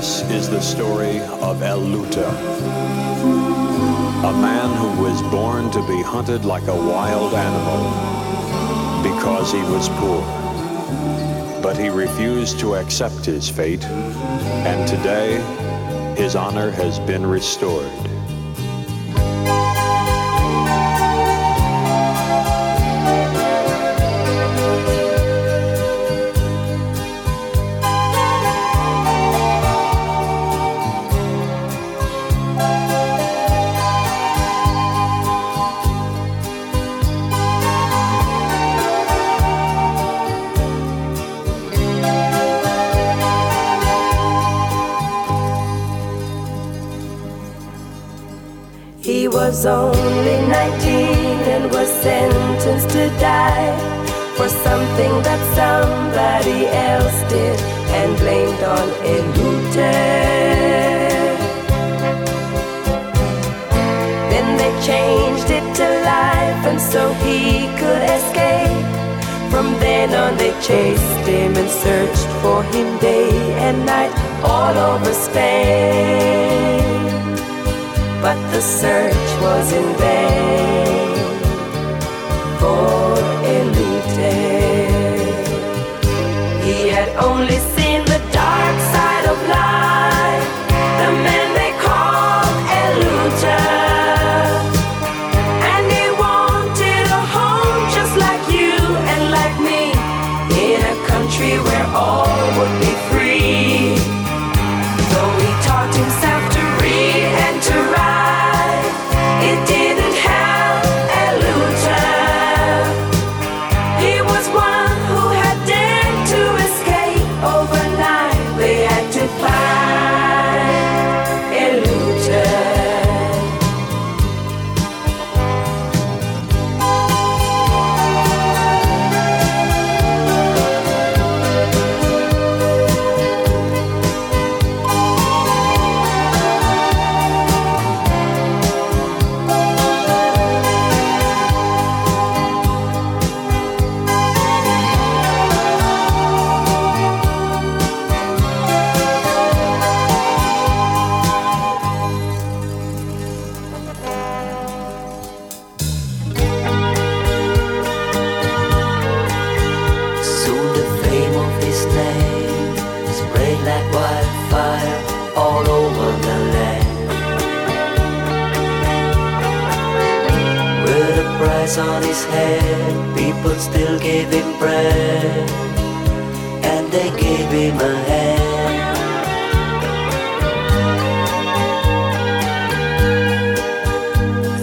This is the story of El Lute, a man who was born to be hunted like a wild animal because he was poor. But he refused to accept his fate, and today his honor has been restored. Was only 19 and was sentenced to die for something that somebody else did and blamed on El Lute. Then they changed it to life and so he could escape. From then on they chased him and searched for him day and night all over Spain but the search was in vain for El Lute. He had only seen the dark side of life, the man they called El Lute. And he wanted a home just like you and like me, in a country where all would be free. Though he taught himself Price on his head, people still gave him bread, and they gave him a hand.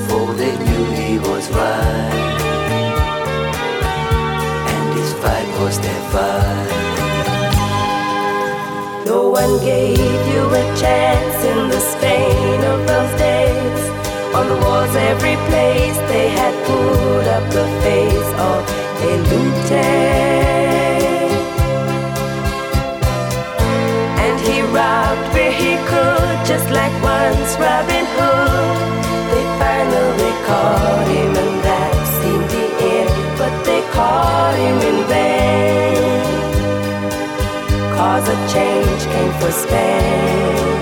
For they knew he was right and his fight was their fight. No one gave you a chance in the Spain every place they had put up the face of El Lute. And he robbed where he could, just like once Robin Hood. They finally caught him, and that seemed the end. But they caught him in vain. Cause a change came for Spain.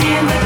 seeing the